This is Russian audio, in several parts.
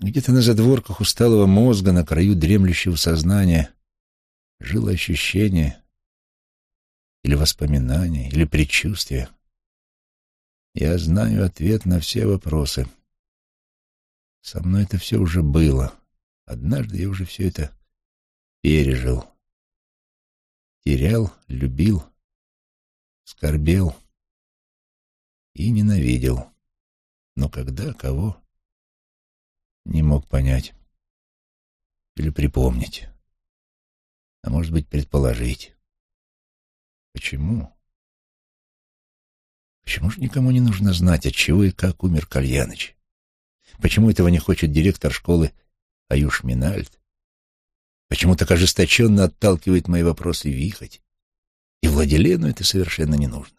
Где-то на задворках усталого мозга, на краю дремлющего сознания, жило ощущение или воспоминание, или предчувствие. Я знаю ответ на все вопросы. Со мной это все уже было. Однажды я уже все это пережил. Терял, любил, скорбел и ненавидел. Но когда, кого, не мог понять или припомнить, а может быть, предположить. Почему? Почему же никому не нужно знать, от чего и как умер Кальяныч? Почему этого не хочет директор школы Аюш Минальд? Почему так ожесточенно отталкивает мои вопросы Вихоть? И Владилену это совершенно не нужно.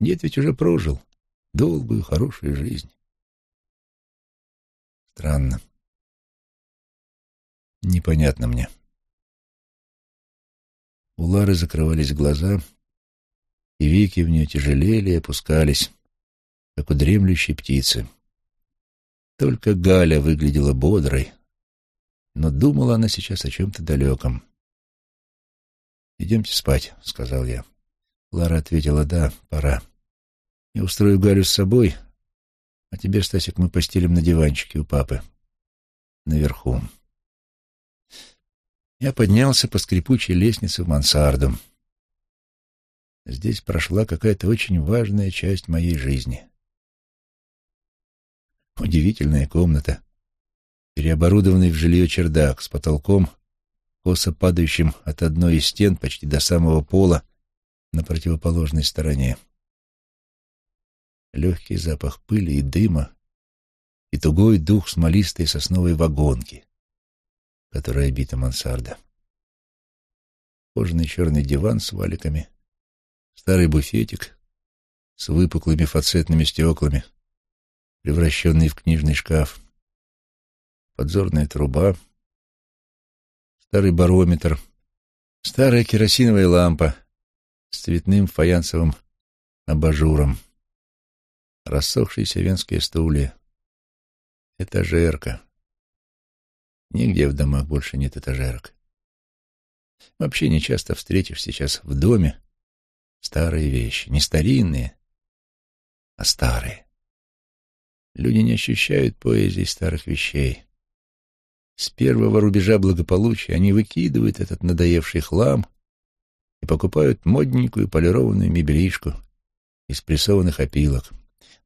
Дед ведь уже прожил долгую, хорошую жизнь. Странно. Непонятно мне. У Лары закрывались глаза, и веки в нее тяжелели и опускались, как у дремлющей птицы. Только Галя выглядела бодрой, но думала она сейчас о чем-то далеком. «Идемте спать», — сказал я. Лара ответила, «Да, пора. Я устрою Галю с собой, а тебе, Стасик, мы постелим на диванчике у папы. Наверху». Я поднялся по скрипучей лестнице в мансарду. Здесь прошла какая-то очень важная часть моей жизни. Удивительная комната, переоборудованный в жилье чердак с потолком, косо падающим от одной из стен почти до самого пола на противоположной стороне. Легкий запах пыли и дыма и тугой дух смолистой сосновой вагонки, которой обита мансарда. Кожаный черный диван с валиками, старый буфетик с выпуклыми фацетными стеклами, превращенный в книжный шкаф, подзорная труба, старый барометр, старая керосиновая лампа с цветным фаянсовым абажуром, рассохшиеся венские стулья, этажерка, Нигде в домах больше нет этажерок. Вообще не часто встретишь сейчас в доме старые вещи. Не старинные, а старые. Люди не ощущают поэзии старых вещей. С первого рубежа благополучия они выкидывают этот надоевший хлам и покупают модненькую полированную мебелишку из прессованных опилок.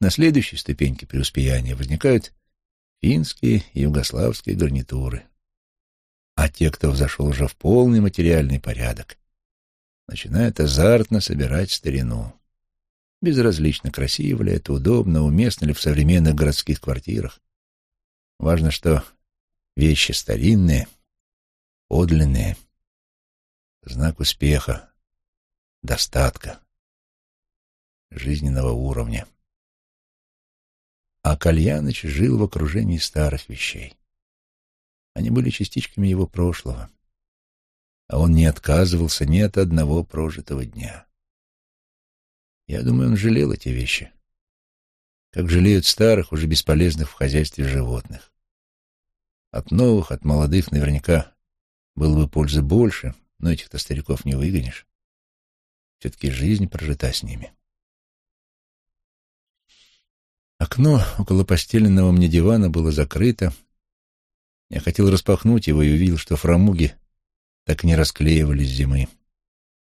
На следующей ступеньке преуспеяния возникают финские и югославские гарнитуры. А те, кто взошел уже в полный материальный порядок, начинают азартно собирать старину. Безразлично, красиво ли это, удобно, уместно ли в современных городских квартирах. Важно, что вещи старинные, подлинные, знак успеха, достатка, жизненного уровня а Кальяныч жил в окружении старых вещей. Они были частичками его прошлого, а он не отказывался ни от одного прожитого дня. Я думаю, он жалел эти вещи, как жалеют старых, уже бесполезных в хозяйстве животных. От новых, от молодых наверняка было бы пользы больше, но этих-то стариков не выгонишь. Все-таки жизнь прожита с ними. Окно около постеленного мне дивана было закрыто. Я хотел распахнуть его и увидел, что фрамуги так не расклеивались зимы.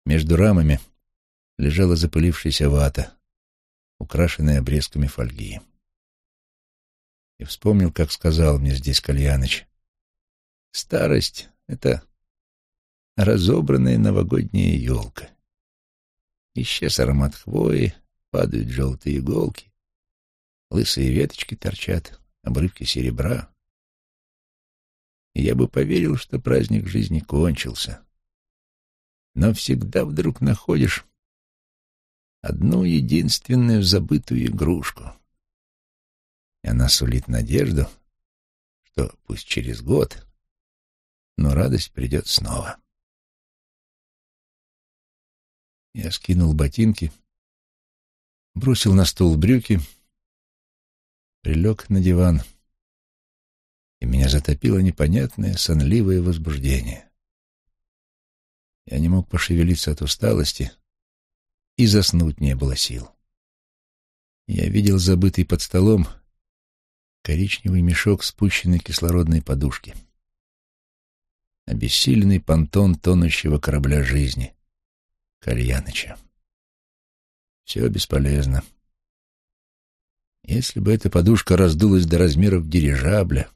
Между рамами лежала запылившаяся вата, украшенная обрезками фольги. И вспомнил, как сказал мне здесь Кальяныч. Старость — это разобранная новогодняя елка. Исчез аромат хвои, падают желтые иголки, Лысые веточки торчат, обрывки серебра. И я бы поверил, что праздник жизни кончился. Но всегда вдруг находишь одну единственную забытую игрушку. И она сулит надежду, что пусть через год, но радость придет снова. Я скинул ботинки, бросил на стол брюки — прилег на диван и меня затопило непонятное сонливое возбуждение. Я не мог пошевелиться от усталости, и заснуть не было сил. Я видел забытый под столом коричневый мешок спущенной кислородной подушки. Обессиленный понтон тонущего корабля жизни, Кальяныча. Все бесполезно. Если бы эта подушка раздулась до размеров дирижабля,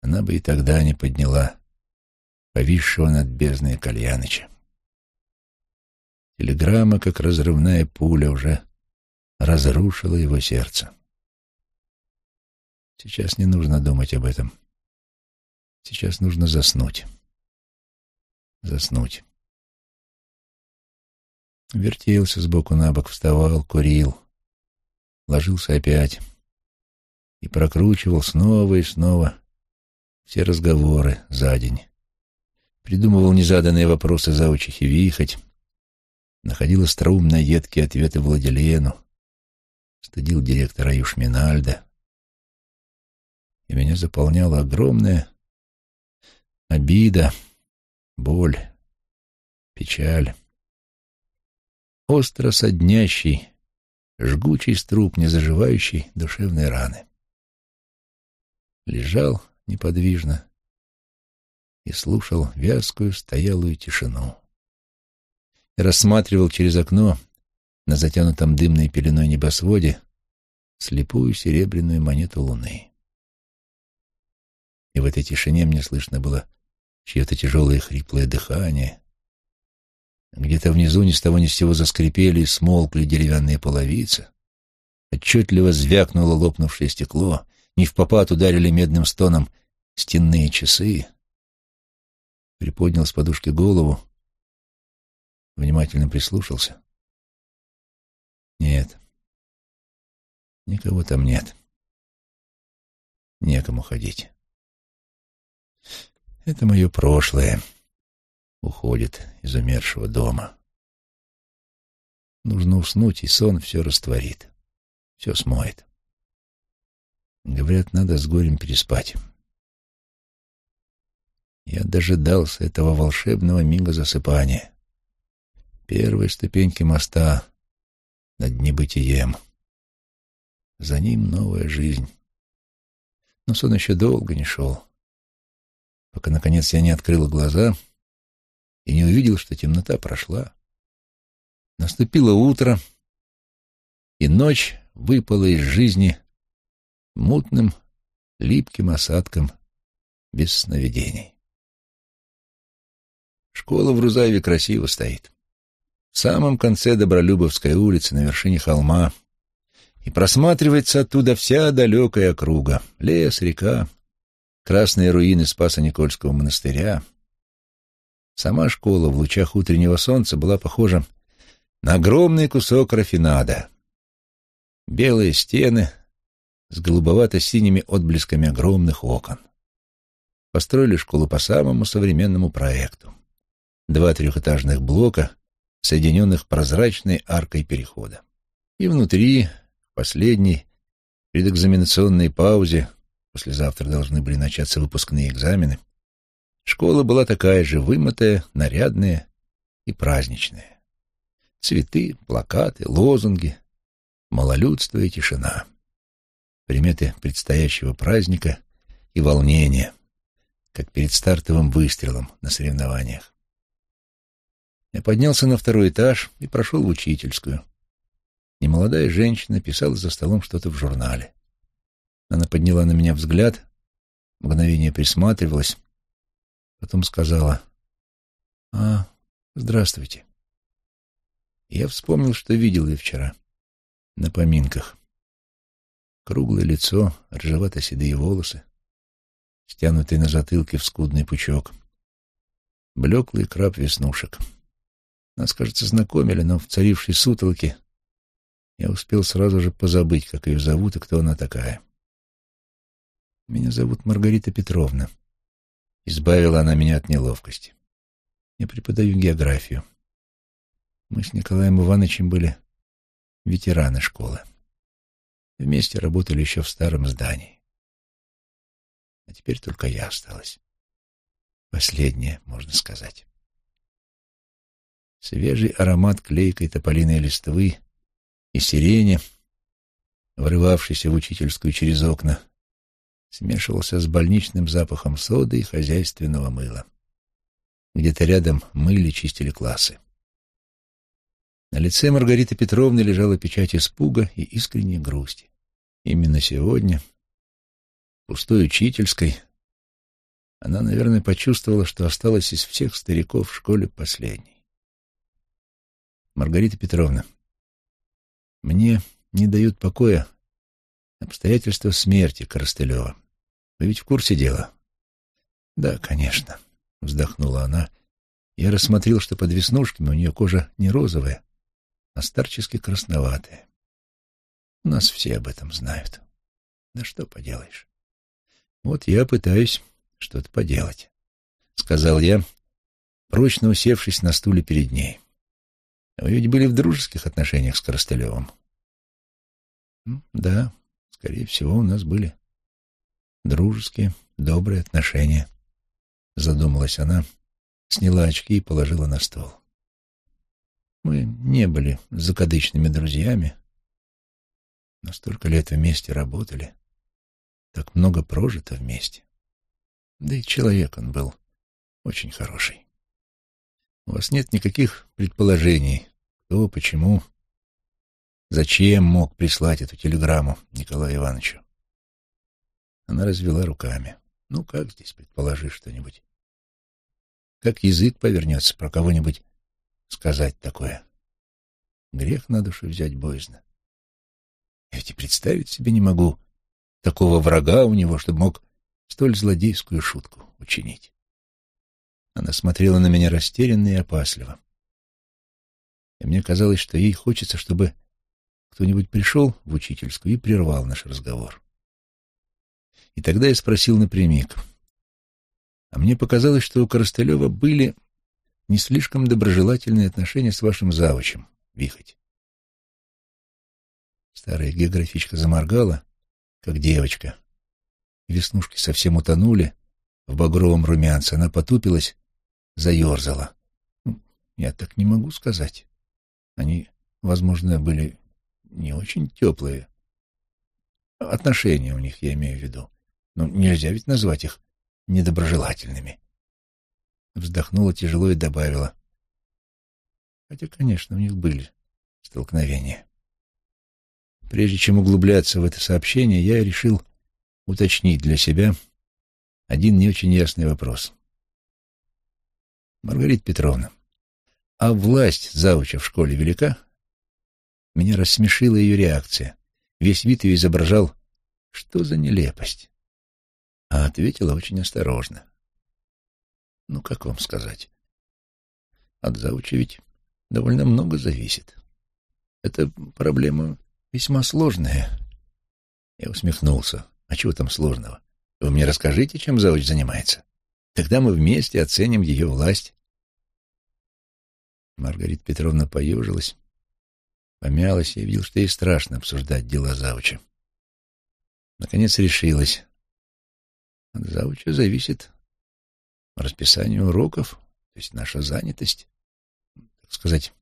она бы и тогда не подняла повисшего над бездной Кальяныча. Телеграмма, как разрывная пуля, уже разрушила его сердце. Сейчас не нужно думать об этом. Сейчас нужно заснуть. Заснуть. Вертелся сбоку на бок, вставал, курил, ложился опять и прокручивал снова и снова все разговоры за день. Придумывал незаданные вопросы заучихи Вихоть, находил остроумно едкие ответы Владилену, стыдил директора Юшминальда. И меня заполняла огромная обида, боль, печаль. Остро соднящий, жгучий струп незаживающей душевной раны. Лежал неподвижно и слушал вязкую стоялую тишину. И рассматривал через окно на затянутом дымной пеленой небосводе слепую серебряную монету луны. И в этой тишине мне слышно было чье-то тяжелое хриплое дыхание, где-то внизу ни с того ни с сего заскрипели и смолкли деревянные половицы. Отчетливо звякнуло лопнувшее стекло, не в попад ударили медным стоном стенные часы. Приподнял с подушки голову, внимательно прислушался. Нет, никого там нет. Некому ходить. Это мое прошлое уходит из умершего дома. Нужно уснуть, и сон все растворит, все смоет. Говорят, надо с горем переспать. Я дожидался этого волшебного мига засыпания. Первой ступеньки моста над небытием. За ним новая жизнь. Но сон еще долго не шел, пока, наконец, я не открыл глаза — и не увидел, что темнота прошла. Наступило утро, и ночь выпала из жизни мутным, липким осадком без сновидений. Школа в Рузаеве красиво стоит. В самом конце Добролюбовской улицы, на вершине холма, и просматривается оттуда вся далекая округа — лес, река, красные руины Спаса Никольского монастыря — Сама школа в лучах утреннего солнца была похожа на огромный кусок рафинада. Белые стены с голубовато-синими отблесками огромных окон. Построили школу по самому современному проекту. Два трехэтажных блока, соединенных прозрачной аркой перехода. И внутри, в последней, предэкзаменационной паузе, послезавтра должны были начаться выпускные экзамены, Школа была такая же вымытая, нарядная и праздничная. Цветы, плакаты, лозунги, малолюдство и тишина. Приметы предстоящего праздника и волнения, как перед стартовым выстрелом на соревнованиях. Я поднялся на второй этаж и прошел в учительскую. Немолодая женщина писала за столом что-то в журнале. Она подняла на меня взгляд, мгновение присматривалась, Потом сказала, «А, здравствуйте». Я вспомнил, что видел ее вчера на поминках. Круглое лицо, рыжевато-седые волосы, стянутые на затылке в скудный пучок, блеклый краб веснушек. Нас, кажется, знакомили, но в царившей сутолке я успел сразу же позабыть, как ее зовут и кто она такая. Меня зовут Маргарита Петровна. Избавила она меня от неловкости. Я преподаю географию. Мы с Николаем Ивановичем были ветераны школы. Вместе работали еще в старом здании. А теперь только я осталась. Последняя, можно сказать. Свежий аромат клейкой тополиной листвы и сирени, врывавшийся в учительскую через окна, смешивался с больничным запахом соды и хозяйственного мыла. Где-то рядом мыли, чистили классы. На лице Маргариты Петровны лежала печать испуга и искренней грусти. Именно сегодня, в пустой учительской, она, наверное, почувствовала, что осталась из всех стариков в школе последней. Маргарита Петровна, мне не дают покоя обстоятельства смерти Коростылева. Вы ведь в курсе дела? Да, конечно, вздохнула она. Я рассмотрел, что под веснушками у нее кожа не розовая, а старчески красноватая. У нас все об этом знают. Да что поделаешь. Вот я пытаюсь что-то поделать, — сказал я, прочно усевшись на стуле перед ней. Вы ведь были в дружеских отношениях с Коростылевым? Да, скорее всего, у нас были дружеские, добрые отношения. Задумалась она, сняла очки и положила на стол. Мы не были закадычными друзьями, но столько лет вместе работали, так много прожито вместе. Да и человек он был очень хороший. У вас нет никаких предположений, кто, почему, зачем мог прислать эту телеграмму Николаю Ивановичу. Она развела руками. Ну, как здесь предположишь что-нибудь? Как язык повернется про кого-нибудь сказать такое? Грех на душу взять боязно. Я ведь и представить себе не могу такого врага у него, чтобы мог столь злодейскую шутку учинить. Она смотрела на меня растерянно и опасливо. И мне казалось, что ей хочется, чтобы кто-нибудь пришел в учительскую и прервал наш разговор. И тогда я спросил напрямик. А мне показалось, что у Коростылева были не слишком доброжелательные отношения с вашим завучем, Вихоть. Старая географичка заморгала, как девочка. Веснушки совсем утонули в багровом румянце. Она потупилась, заерзала. «Ну, я так не могу сказать. Они, возможно, были не очень теплые. Отношения у них, я имею в виду. Но нельзя ведь назвать их недоброжелательными. Вздохнула тяжело и добавила. Хотя, конечно, у них были столкновения. Прежде чем углубляться в это сообщение, я решил уточнить для себя один не очень ясный вопрос. Маргарита Петровна, а власть зауча в школе велика? Меня рассмешила ее реакция. Весь вид ее изображал «что за нелепость?» А ответила очень осторожно. «Ну, как вам сказать? От зауча ведь довольно много зависит. Это проблема весьма сложная». Я усмехнулся. А чего там сложного? Вы мне расскажите, чем зауч занимается. Тогда мы вместе оценим ее власть. Маргарита Петровна поежилась, помялась и видел, что ей страшно обсуждать дела зауча. Наконец решилась. От зауча зависит расписание уроков, то есть наша занятость, так сказать,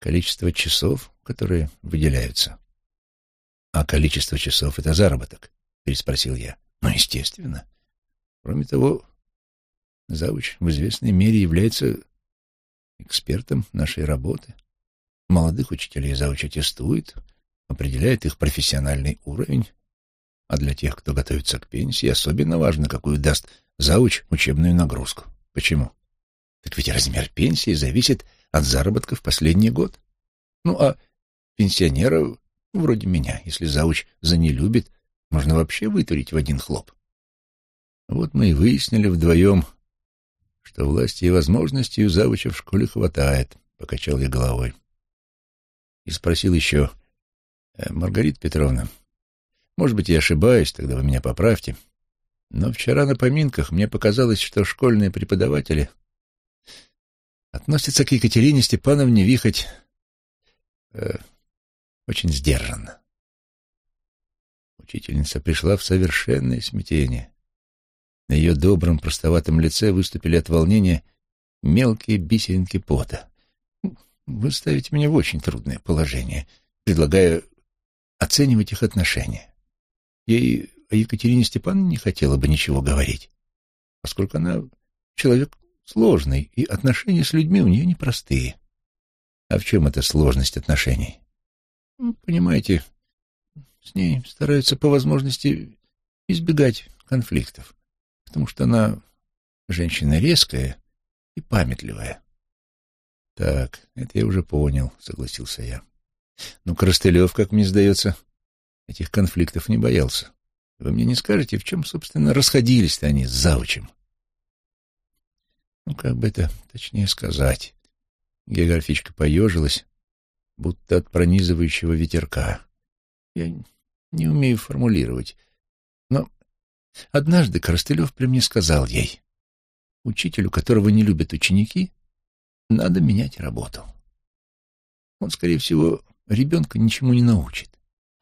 количество часов, которые выделяются. А количество часов — это заработок переспросил я. Ну, естественно. Кроме того, Завуч в известной мере является экспертом нашей работы. Молодых учителей Завуч аттестует, определяет их профессиональный уровень, а для тех, кто готовится к пенсии, особенно важно, какую даст Завуч учебную нагрузку. Почему? Так ведь размер пенсии зависит от заработка в последний год. Ну, а пенсионера, вроде меня, если Завуч за не любит, можно вообще вытурить в один хлоп. Вот мы и выяснили вдвоем, что власти и возможностей у завуча в школе хватает, — покачал я головой. И спросил еще, «Э, Маргарита Петровна, может быть, я ошибаюсь, тогда вы меня поправьте, но вчера на поминках мне показалось, что школьные преподаватели относятся к Екатерине Степановне Вихоть э, очень сдержанно. Учительница пришла в совершенное смятение. На ее добром, простоватом лице выступили от волнения мелкие бисеринки пота. «Вы ставите меня в очень трудное положение, предлагая оценивать их отношения. Я и о Екатерине Степановне не хотела бы ничего говорить, поскольку она человек сложный, и отношения с людьми у нее непростые. А в чем эта сложность отношений? Ну, понимаете, с ней стараются по возможности избегать конфликтов, потому что она женщина резкая и памятливая. Так, это я уже понял, согласился я. Но Коростылев, как мне сдается, этих конфликтов не боялся. Вы мне не скажете, в чем, собственно, расходились-то они с завучем? Ну, как бы это точнее сказать. Географичка поежилась, будто от пронизывающего ветерка. Я не умею формулировать. Но однажды Коростылев при мне сказал ей, учителю, которого не любят ученики, надо менять работу. Он, скорее всего, ребенка ничему не научит.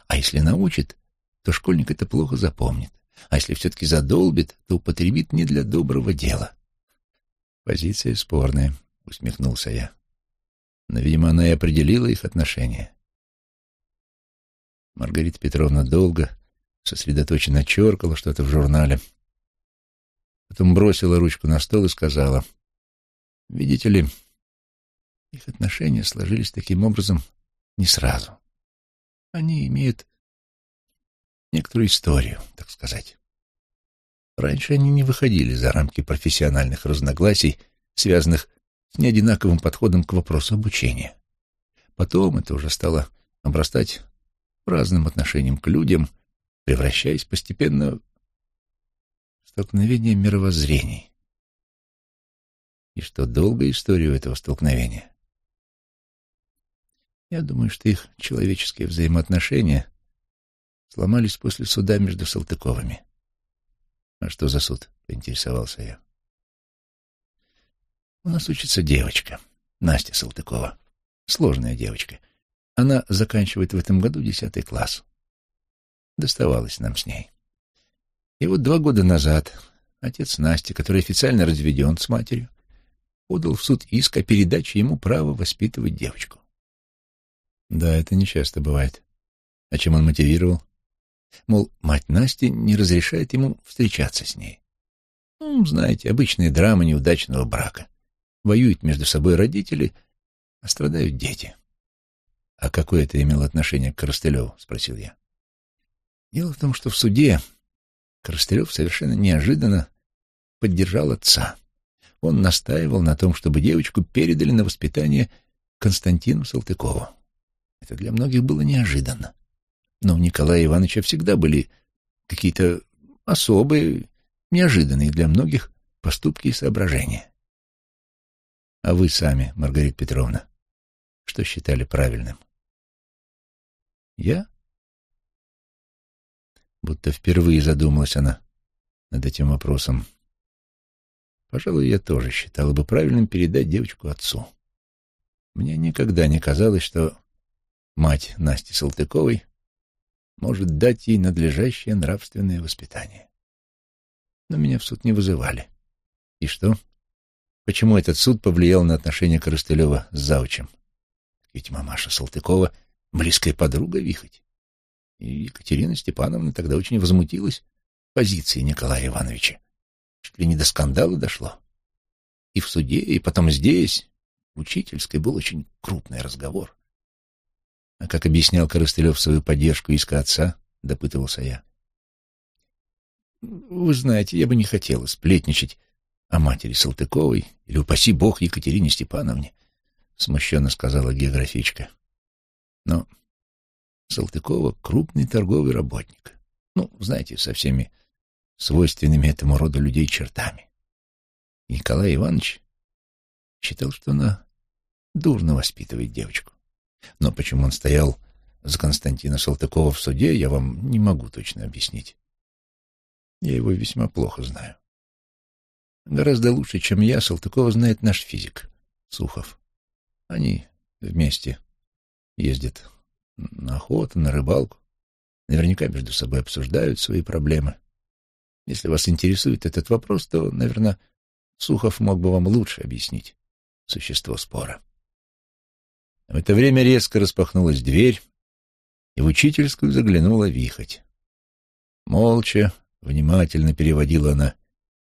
А если научит, то школьник это плохо запомнит. А если все-таки задолбит, то употребит не для доброго дела. Позиция спорная, усмехнулся я. Но, видимо, она и определила их отношения. Маргарита Петровна долго, сосредоточенно черкала что-то в журнале. Потом бросила ручку на стол и сказала, «Видите ли, их отношения сложились таким образом не сразу. Они имеют некоторую историю, так сказать. Раньше они не выходили за рамки профессиональных разногласий, связанных с неодинаковым подходом к вопросу обучения. Потом это уже стало обрастать разным отношением к людям, превращаясь постепенно в столкновение мировоззрений. И что долгая история этого столкновения? Я думаю, что их человеческие взаимоотношения сломались после суда между Салтыковыми. А что за суд? — поинтересовался я. У нас учится девочка, Настя Салтыкова. Сложная девочка. Она заканчивает в этом году десятый класс. Доставалось нам с ней. И вот два года назад отец Насти, который официально разведен с матерью, подал в суд иск о передаче ему права воспитывать девочку. Да, это нечасто бывает. А чем он мотивировал? Мол, мать Насти не разрешает ему встречаться с ней. Ну, знаете, обычные драмы неудачного брака. Воюют между собой родители, а страдают дети. «А какое это имело отношение к Коростылеву?» — спросил я. Дело в том, что в суде Коростылев совершенно неожиданно поддержал отца. Он настаивал на том, чтобы девочку передали на воспитание Константину Салтыкову. Это для многих было неожиданно. Но у Николая Ивановича всегда были какие-то особые, неожиданные для многих поступки и соображения. А вы сами, Маргарита Петровна, что считали правильным? Я? Будто впервые задумалась она над этим вопросом. Пожалуй, я тоже считала бы правильным передать девочку отцу. Мне никогда не казалось, что мать Насти Салтыковой может дать ей надлежащее нравственное воспитание. Но меня в суд не вызывали. И что? Почему этот суд повлиял на отношения Коростылева с Заучем? Ведь мамаша Салтыкова — близкая подруга Вихоть. И Екатерина Степановна тогда очень возмутилась позиции Николая Ивановича. Чуть ли не до скандала дошло. И в суде, и потом здесь, в учительской, был очень крупный разговор. А как объяснял Коростылев свою поддержку иска отца, допытывался я. Вы знаете, я бы не хотела сплетничать о матери Салтыковой или, упаси бог, Екатерине Степановне, смущенно сказала географичка. Но Салтыкова — крупный торговый работник. Ну, знаете, со всеми свойственными этому роду людей чертами. Николай Иванович считал, что она дурно воспитывает девочку. Но почему он стоял за Константина Салтыкова в суде, я вам не могу точно объяснить. Я его весьма плохо знаю. Гораздо лучше, чем я, Салтыкова знает наш физик, Сухов. Они вместе ездят на охоту, на рыбалку. Наверняка между собой обсуждают свои проблемы. Если вас интересует этот вопрос, то, наверное, Сухов мог бы вам лучше объяснить существо спора. В это время резко распахнулась дверь, и в учительскую заглянула Вихоть. Молча, внимательно переводила она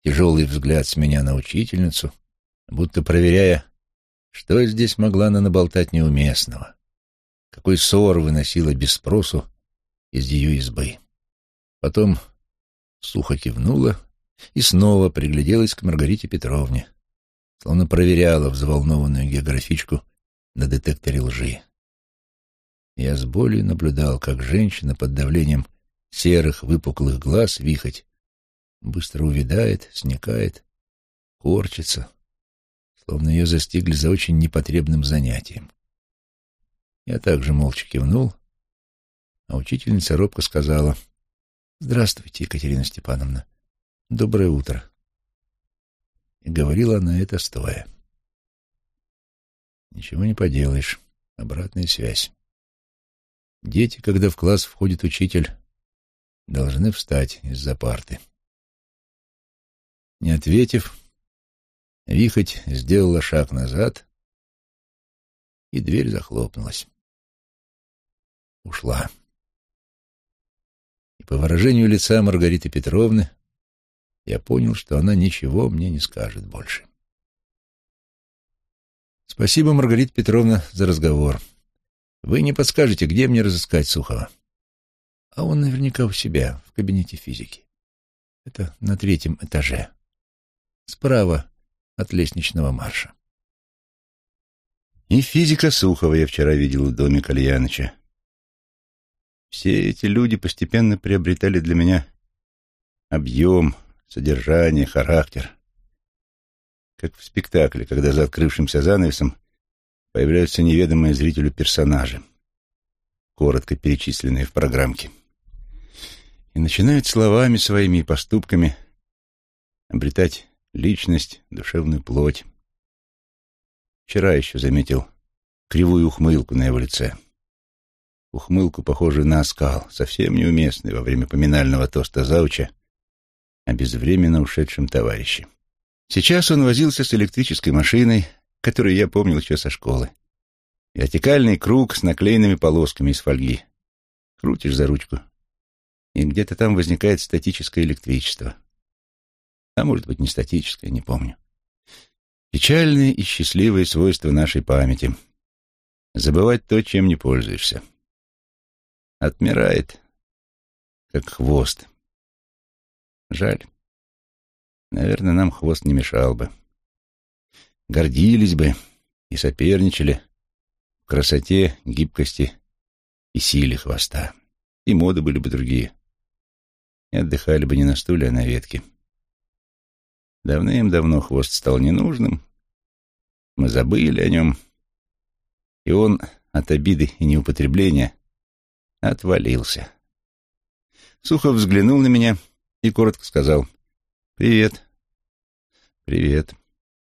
тяжелый взгляд с меня на учительницу, будто проверяя, что здесь могла она наболтать неуместного, какой ссор выносила без спросу из ее избы. Потом сухо кивнула и снова пригляделась к Маргарите Петровне, словно проверяла взволнованную географичку на детекторе лжи. Я с болью наблюдал, как женщина под давлением серых выпуклых глаз вихоть быстро увядает, сникает, корчится, словно ее застигли за очень непотребным занятием. Я также молча кивнул, а учительница робко сказала «Здравствуйте, Екатерина Степановна. Доброе утро». И говорила она это стоя. Ничего не поделаешь. Обратная связь. Дети, когда в класс входит учитель, должны встать из-за парты. Не ответив, Вихоть сделала шаг назад, и дверь захлопнулась. Ушла. И по выражению лица Маргариты Петровны я понял, что она ничего мне не скажет больше. Спасибо, Маргарита Петровна, за разговор. Вы не подскажете, где мне разыскать Сухова? А он наверняка у себя, в кабинете физики. Это на третьем этаже. Справа от лестничного марша. И физика Сухова я вчера видел в доме Кальяныча. Все эти люди постепенно приобретали для меня объем, содержание, характер как в спектакле, когда за открывшимся занавесом появляются неведомые зрителю персонажи, коротко перечисленные в программке, и начинают словами своими и поступками обретать личность, душевную плоть. Вчера еще заметил кривую ухмылку на его лице. Ухмылку, похожую на оскал, совсем неуместный во время поминального тоста зауча о безвременно ушедшем товарище. Сейчас он возился с электрической машиной, которую я помнил еще со школы. Вертикальный круг с наклеенными полосками из фольги. Крутишь за ручку, и где-то там возникает статическое электричество. А может быть, не статическое, не помню. Печальные и счастливые свойства нашей памяти. Забывать то, чем не пользуешься. Отмирает, как хвост. Жаль. Наверное, нам хвост не мешал бы. Гордились бы и соперничали в красоте, гибкости и силе хвоста. И моды были бы другие. И отдыхали бы не на стуле, а на ветке. Давным-давно хвост стал ненужным. Мы забыли о нем. И он от обиды и неупотребления отвалился. Сухо взглянул на меня и коротко сказал «Привет». «Привет».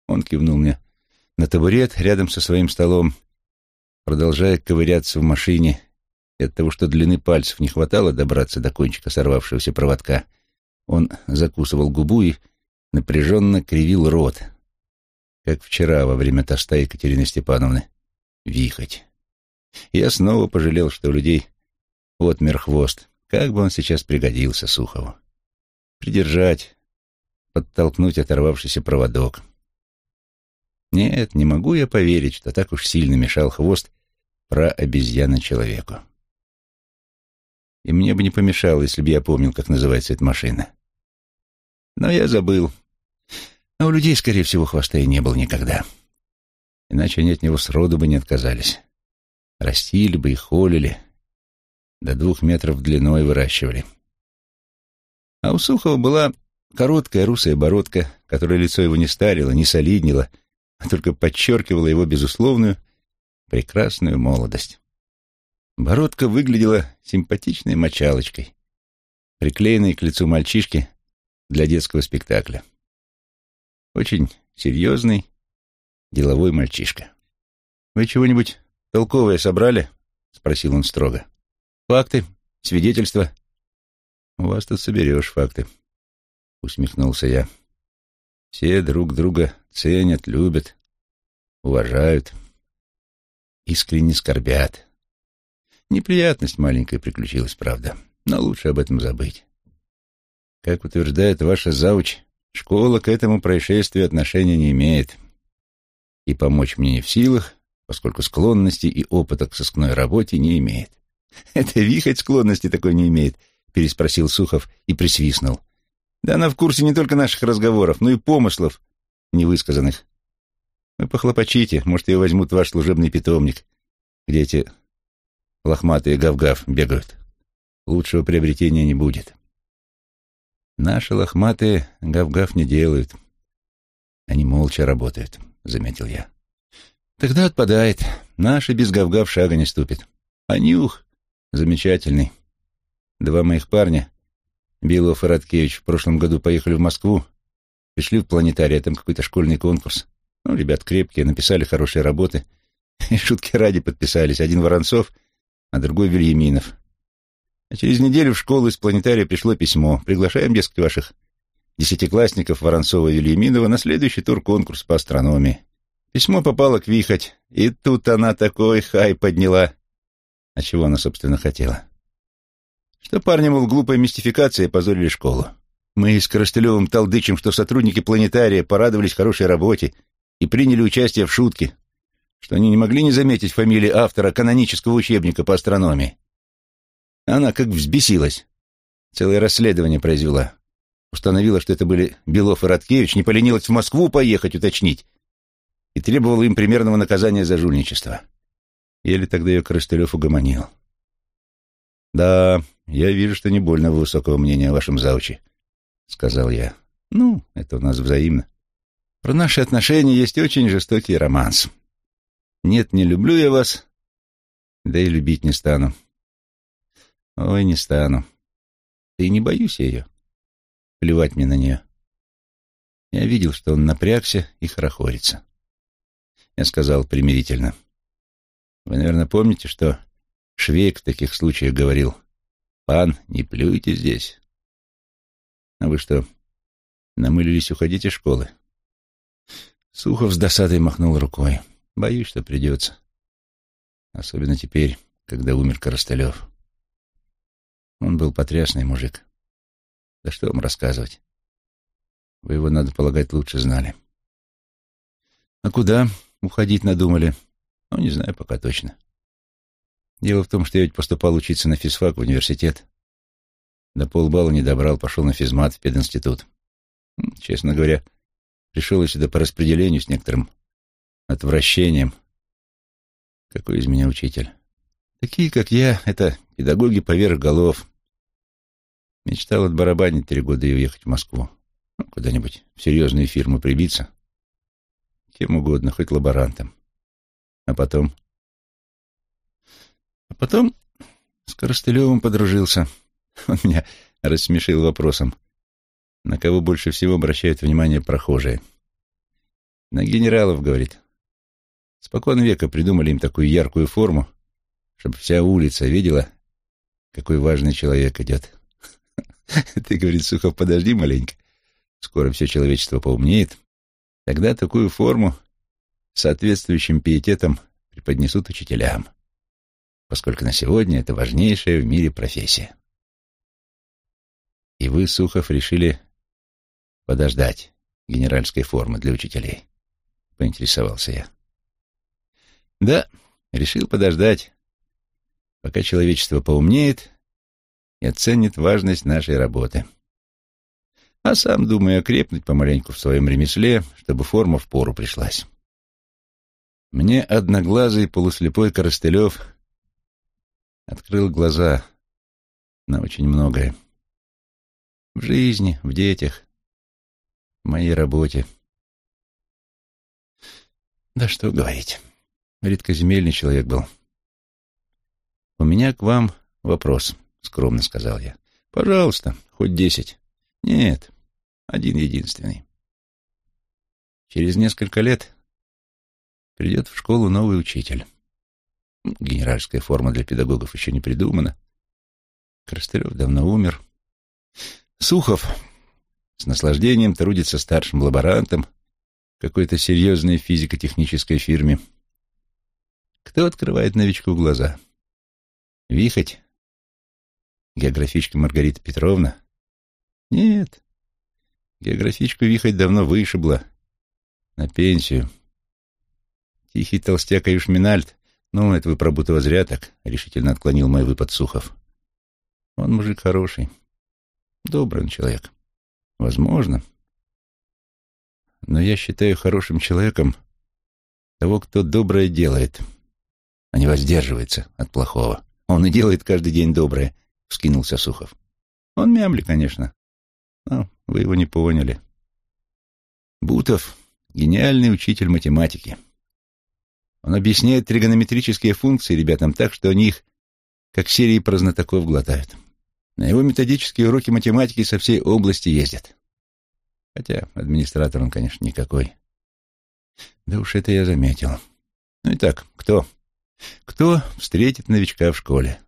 Он кивнул мне на табурет рядом со своим столом, продолжая ковыряться в машине, и от того, что длины пальцев не хватало добраться до кончика сорвавшегося проводка, он закусывал губу и напряженно кривил рот, как вчера во время тоста Екатерины Степановны. Вихоть. Я снова пожалел, что у людей отмер хвост. Как бы он сейчас пригодился Сухову. Придержать, подтолкнуть оторвавшийся проводок. Нет, не могу я поверить, что так уж сильно мешал хвост про обезьяна человеку. И мне бы не помешало, если бы я помнил, как называется эта машина. Но я забыл. А у людей, скорее всего, хвоста и не было никогда. Иначе они от него сроду бы не отказались. Растили бы и холили, до двух метров длиной выращивали. А у Сухова была Короткая русая бородка, которая лицо его не старила, не солиднила, а только подчеркивала его безусловную, прекрасную молодость. Бородка выглядела симпатичной мочалочкой, приклеенной к лицу мальчишки для детского спектакля. Очень серьезный, деловой мальчишка. «Вы чего-нибудь толковое собрали?» — спросил он строго. «Факты, свидетельства?» «У вас тут соберешь факты», усмехнулся я. Все друг друга ценят, любят, уважают, искренне скорбят. Неприятность маленькая приключилась, правда, но лучше об этом забыть. Как утверждает ваша зауч, школа к этому происшествию отношения не имеет. И помочь мне не в силах, поскольку склонности и опыта к сыскной работе не имеет. «Это вихоть склонности такой не имеет», — переспросил Сухов и присвистнул. «Да она в курсе не только наших разговоров, но и помыслов невысказанных. Вы похлопочите, может, ее возьмут в ваш служебный питомник, где эти лохматые гав-гав бегают. Лучшего приобретения не будет». «Наши лохматые гав-гав не делают. Они молча работают», — заметил я. «Тогда отпадает. Наши без гав-гав шага не ступит. А нюх замечательный. Два моих парня, Билов и Радкевич, в прошлом году поехали в Москву, пришли в планетарий, а там какой-то школьный конкурс. Ну, ребят крепкие, написали хорошие работы. И шутки ради подписались. Один Воронцов, а другой Вильяминов. А через неделю в школу из планетария пришло письмо. Приглашаем, дескать, ваших десятиклассников Воронцова и Вильяминова на следующий тур конкурс по астрономии. Письмо попало к Вихоть, и тут она такой хай подняла. А чего она, собственно, хотела? Что парни, мол, глупая мистификация позорили школу. Мы с Коростылевым толдычим, что сотрудники планетария порадовались хорошей работе и приняли участие в шутке, что они не могли не заметить фамилии автора канонического учебника по астрономии. Она как взбесилась. Целое расследование произвела. Установила, что это были Белов и Радкевич, не поленилась в Москву поехать уточнить и требовала им примерного наказания за жульничество. Еле тогда ее Коростылев угомонил. «Да, я вижу, что не больно высокого мнения о вашем зауче», — сказал я. «Ну, это у нас взаимно. Про наши отношения есть очень жестокий романс. Нет, не люблю я вас, да и любить не стану. Ой, не стану. Да и не боюсь я ее. Плевать мне на нее. Я видел, что он напрягся и хорохорится. Я сказал примирительно. Вы, наверное, помните, что Швейк в таких случаях говорил, «Пан, не плюйте здесь». А вы что, намылились уходить из школы? Сухов с досадой махнул рукой. Боюсь, что придется. Особенно теперь, когда умер Коростылев. Он был потрясный мужик. Да что вам рассказывать? Вы его, надо полагать, лучше знали. А куда уходить надумали? Ну, не знаю пока точно. Дело в том, что я ведь поступал учиться на физфак в университет. До полбалла не добрал, пошел на физмат в пединститут. Честно говоря, пришел я сюда по распределению с некоторым отвращением. Какой из меня учитель? Такие, как я, это педагоги поверх голов. Мечтал отбарабанить три года и уехать в Москву. Ну, куда-нибудь в серьезные фирмы прибиться. Кем угодно, хоть лаборантом. А потом... Потом с Коростылевым подружился. Он меня рассмешил вопросом, на кого больше всего обращают внимание прохожие. На генералов, говорит. Спокон века придумали им такую яркую форму, чтобы вся улица видела, какой важный человек идет. Ты, говорит, Сухов, подожди маленько. Скоро все человечество поумнеет. Тогда такую форму соответствующим пиететом преподнесут учителям, поскольку на сегодня это важнейшая в мире профессия. И вы, Сухов, решили подождать генеральской формы для учителей, поинтересовался я. Да, решил подождать, пока человечество поумнеет и оценит важность нашей работы. А сам думаю окрепнуть помаленьку в своем ремесле, чтобы форма в пору пришлась. Мне одноглазый полуслепой Коростылев открыл глаза на очень многое. В жизни, в детях, в моей работе. Да что говорить, редкоземельный человек был. «У меня к вам вопрос», — скромно сказал я. «Пожалуйста, хоть десять». «Нет, один единственный. Через несколько лет Придет в школу новый учитель. Генеральская форма для педагогов еще не придумана. Крастырев давно умер. Сухов, с наслаждением трудится старшим лаборантом какой-то серьезной физико-технической фирме. Кто открывает новичку глаза? Вихоть? Географичка Маргарита Петровна? Нет. Географичку Вихоть давно вышибла. На пенсию. Тихий толстяк Аюшминальд, ну, это вы про Бутова зря так, решительно отклонил мой выпад Сухов. Он мужик хороший. Добрый он человек. Возможно. Но я считаю хорошим человеком того, кто доброе делает, а не воздерживается от плохого. Он и делает каждый день доброе, — вскинулся Сухов. Он мямли, конечно. Но вы его не поняли. Бутов — гениальный учитель математики. Он объясняет тригонометрические функции ребятам так, что они их, как серии про знатоков, глотают. На его методические уроки математики со всей области ездят. Хотя администратор он, конечно, никакой. Да уж это я заметил. Ну и так, кто? Кто встретит новичка в школе?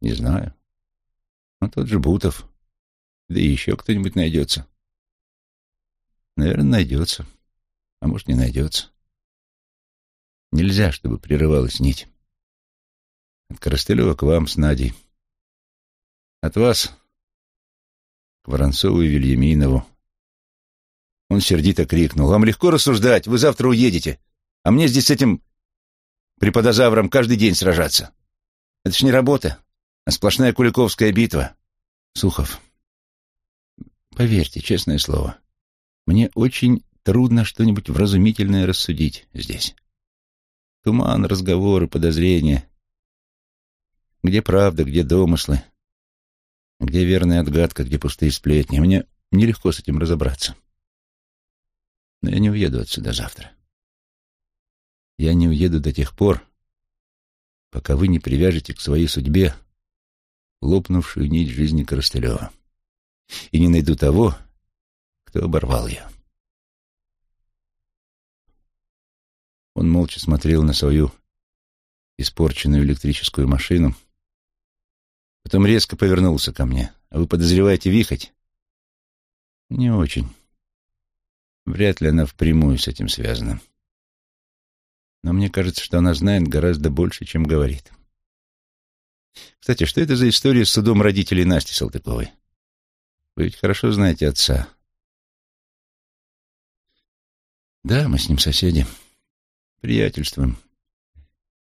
Не знаю. Ну, тот же Бутов. Да и еще кто-нибудь найдется. Наверное, найдется. А может, не найдется. Нельзя, чтобы прерывалась нить. От Коростылева к вам с Надей. От вас к Воронцову и Вильяминову. Он сердито крикнул. «Вам легко рассуждать, вы завтра уедете, а мне здесь с этим преподозавром каждый день сражаться. Это ж не работа, а сплошная Куликовская битва». Сухов, поверьте, честное слово, мне очень трудно что-нибудь вразумительное рассудить здесь. Туман, разговоры, подозрения. Где правда, где домыслы. Где верная отгадка, где пустые сплетни? Мне нелегко с этим разобраться. Но я не уеду отсюда завтра. Я не уеду до тех пор, пока вы не привяжете к своей судьбе лопнувшую нить жизни Коростылева и не найду того, кто оборвал ее. Он молча смотрел на свою испорченную электрическую машину, Потом резко повернулся ко мне. «А вы подозреваете Вихоть?» «Не очень. Вряд ли она впрямую с этим связана. Но мне кажется, что она знает гораздо больше, чем говорит. Кстати, что это за история с судом родителей Насти Салтыковой? Вы ведь хорошо знаете отца». «Да, мы с ним соседи. Приятельствуем.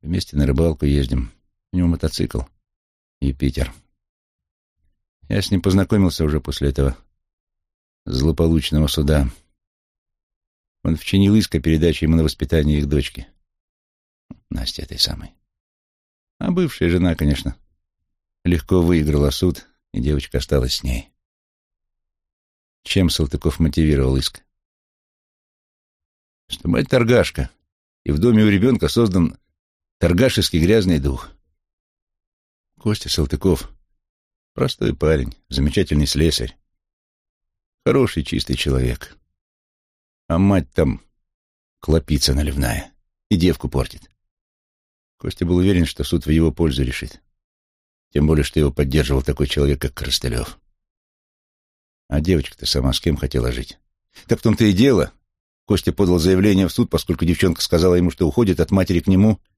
Вместе на рыбалку ездим. У него мотоцикл. Юпитер. Я с ним познакомился уже после этого злополучного суда. Он вчинил иск о передаче ему на воспитание их дочки. Насти этой самой. А бывшая жена, конечно, легко выиграла суд, и девочка осталась с ней. Чем Салтыков мотивировал иск? Что мать торгашка, и в доме у ребенка создан торгашеский грязный дух — Костя Салтыков — простой парень, замечательный слесарь. Хороший, чистый человек. А мать там клопица наливная и девку портит. Костя был уверен, что суд в его пользу решит. Тем более, что его поддерживал такой человек, как Коростылев. А девочка-то сама с кем хотела жить? Так в том-то и дело. Костя подал заявление в суд, поскольку девчонка сказала ему, что уходит от матери к нему —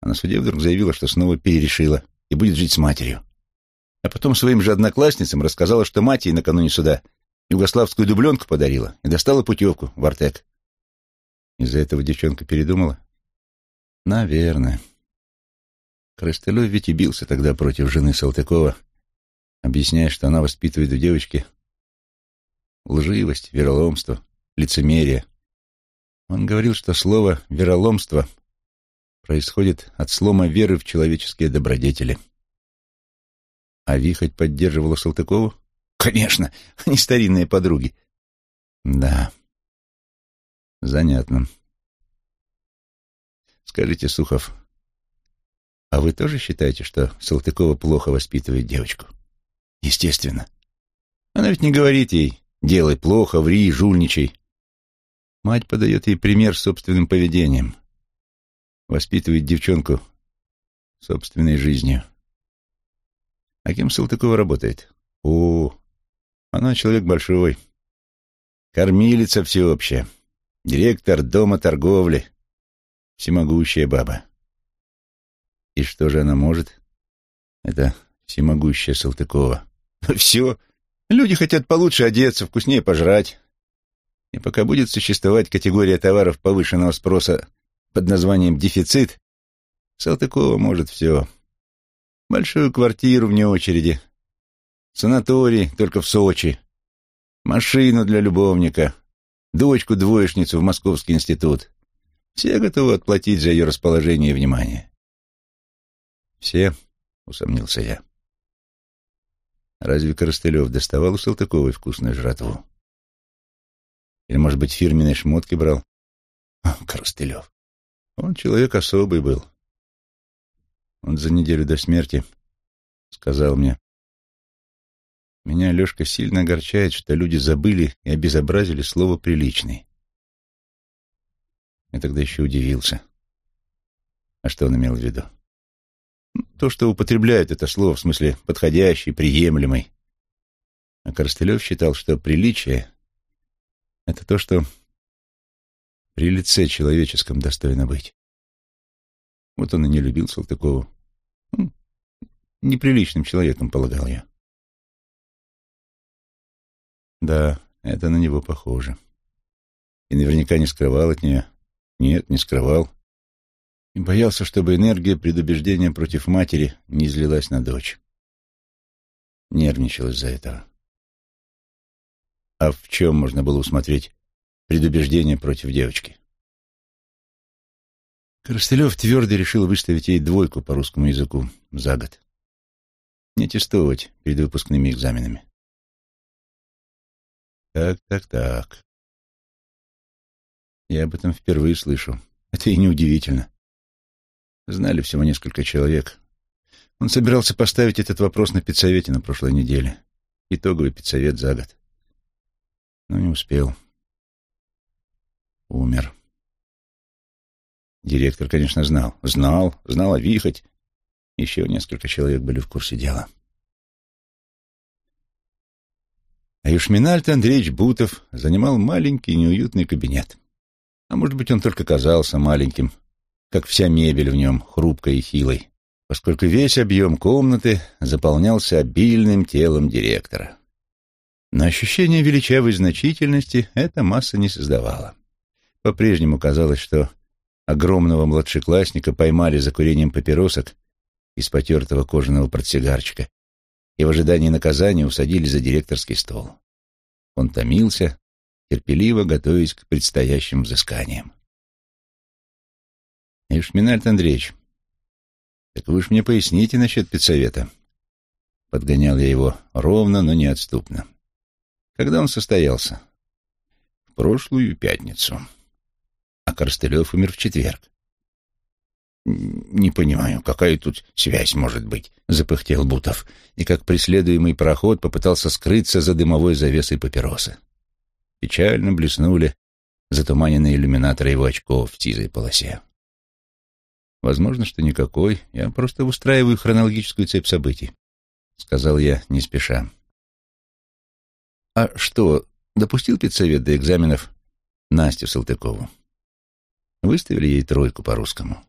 а на суде вдруг заявила, что снова перерешила и будет жить с матерью. А потом своим же одноклассницам рассказала, что мать ей накануне суда югославскую дубленку подарила и достала путевку в Артек. Из-за этого девчонка передумала? Наверное. Крыстылев ведь и бился тогда против жены Салтыкова, объясняя, что она воспитывает у девочки лживость, вероломство, лицемерие. Он говорил, что слово «вероломство» происходит от слома веры в человеческие добродетели. А Вихоть поддерживала Салтыкову? Конечно, они старинные подруги. Да, занятно. Скажите, Сухов, а вы тоже считаете, что Салтыкова плохо воспитывает девочку? Естественно. Она ведь не говорит ей «делай плохо, ври, жульничай». Мать подает ей пример собственным поведением воспитывает девчонку собственной жизнью. А кем Салтыкова работает? О, Она человек большой, кормилица всеобщая, директор дома торговли, всемогущая баба. И что же она может? Это всемогущая Салтыкова. Все. Люди хотят получше одеться, вкуснее пожрать. И пока будет существовать категория товаров повышенного спроса под названием «дефицит», Салтыкова может все. Большую квартиру вне очереди, санаторий только в Сочи, машину для любовника, дочку-двоечницу в Московский институт. Все готовы отплатить за ее расположение и внимание. «Все?» — усомнился я. «Разве Коростылев доставал у Салтыковой вкусную жратву? Или, может быть, фирменные шмотки брал?» «Коростылев. Он человек особый был. Он за неделю до смерти сказал мне, «Меня, Лешка, сильно огорчает, что люди забыли и обезобразили слово «приличный». Я тогда еще удивился. А что он имел в виду? То, что употребляют это слово, в смысле подходящий, приемлемый. А Коростылев считал, что приличие — это то, что при лице человеческом достойно быть. Вот он и не любил Салтыкову. Ну, неприличным человеком, полагал я. Да, это на него похоже. И наверняка не скрывал от нее. Нет, не скрывал и боялся, чтобы энергия предубеждения против матери не излилась на дочь. Нервничал из-за этого. А в чем можно было усмотреть предубеждение против девочки? Коростылев твердо решил выставить ей двойку по русскому языку за год. Не тестовать перед выпускными экзаменами. Так, так, так. Я об этом впервые слышу. Это и неудивительно. Знали всего несколько человек. Он собирался поставить этот вопрос на педсовете на прошлой неделе. Итоговый педсовет за год. Но не успел. Умер. Директор, конечно, знал. Знал, знал о Вихоть. Еще несколько человек были в курсе дела. А Юшминальд Андреевич Бутов занимал маленький неуютный кабинет. А может быть, он только казался маленьким, как вся мебель в нем, хрупкой и хилой, поскольку весь объем комнаты заполнялся обильным телом директора. Но ощущение величавой значительности эта масса не создавала. По-прежнему казалось, что огромного младшеклассника поймали за курением папиросок из потертого кожаного портсигарчика и в ожидании наказания усадили за директорский стол. Он томился, терпеливо готовясь к предстоящим взысканиям. Ишминальд Андреевич, так вы ж мне поясните насчет педсовета. Подгонял я его ровно, но неотступно. Когда он состоялся? В прошлую пятницу. А Коростылев умер в четверг. «Не понимаю, какая тут связь может быть?» — запыхтел Бутов, и как преследуемый проход попытался скрыться за дымовой завесой папиросы. Печально блеснули затуманенные иллюминаторы его очков в тизой полосе. Возможно, что никакой. Я просто устраиваю хронологическую цепь событий, — сказал я не спеша. А что, допустил педсовет до экзаменов Настю Салтыкову? Выставили ей тройку по-русскому.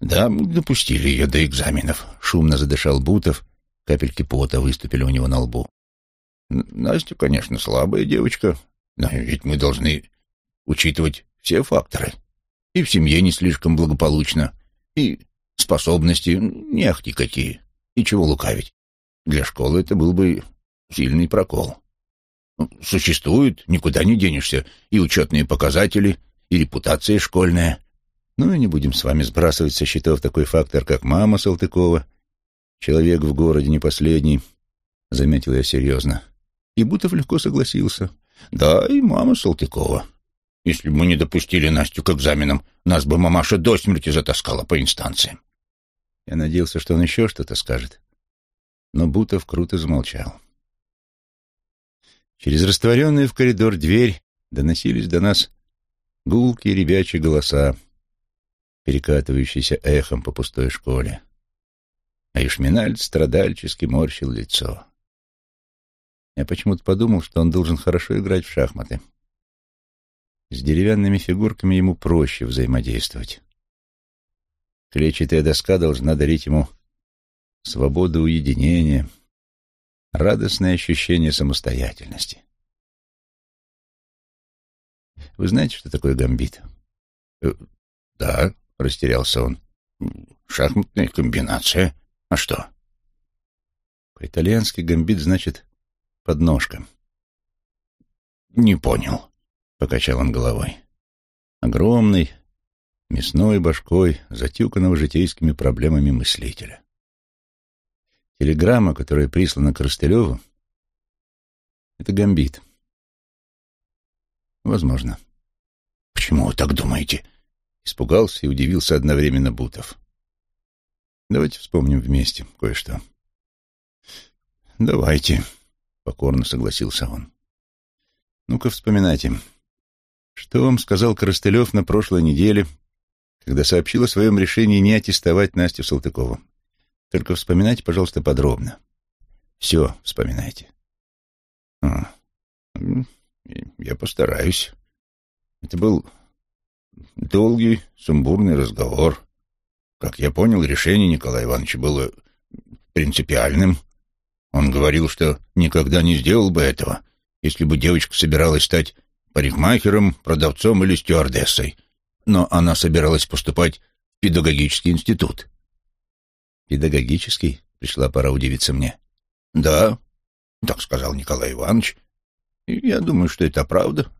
Да, допустили ее до экзаменов. Шумно задышал Бутов, капельки пота выступили у него на лбу. Настя, конечно, слабая девочка, но ведь мы должны учитывать все факторы. И в семье не слишком благополучно, и способности не ахти какие. И чего лукавить. Для школы это был бы сильный прокол. Существуют, никуда не денешься, и учетные показатели, и репутация школьная. Ну и не будем с вами сбрасывать со счетов такой фактор, как мама Салтыкова. Человек в городе не последний, — заметил я серьезно. И Бутов легко согласился. Да, и мама Салтыкова. Если бы мы не допустили Настю к экзаменам, нас бы мамаша до смерти затаскала по инстанциям. Я надеялся, что он еще что-то скажет. Но Бутов круто замолчал. Через растворенную в коридор дверь доносились до нас гулкие ребячьи голоса, перекатывающиеся эхом по пустой школе. А Ишминальд страдальчески морщил лицо. Я почему-то подумал, что он должен хорошо играть в шахматы. С деревянными фигурками ему проще взаимодействовать. Клетчатая доска должна дарить ему свободу уединения, радостное ощущение самостоятельности. Вы знаете, что такое гамбит? Э, да, растерялся он. Шахматная комбинация. А что? По-итальянски гамбит значит подножка. Не понял, покачал он головой. Огромный, мясной башкой, затюканного житейскими проблемами мыслителя. Телеграмма, которая прислана Коростылеву, это гамбит. Возможно. Почему вы так думаете? Испугался и удивился одновременно Бутов. Давайте вспомним вместе кое-что. Давайте, покорно согласился он. Ну-ка вспоминайте. Что вам сказал Коростылев на прошлой неделе, когда сообщил о своем решении не аттестовать Настю Салтыкову? Только вспоминайте, пожалуйста, подробно. Все вспоминайте. А, я постараюсь. Это был долгий, сумбурный разговор. Как я понял, решение Николая Ивановича было принципиальным. Он говорил, что никогда не сделал бы этого, если бы девочка собиралась стать парикмахером, продавцом или стюардессой. Но она собиралась поступать в педагогический институт. Педагогический? Пришла пора удивиться мне. Да, так сказал Николай Иванович. Я думаю, что это правда.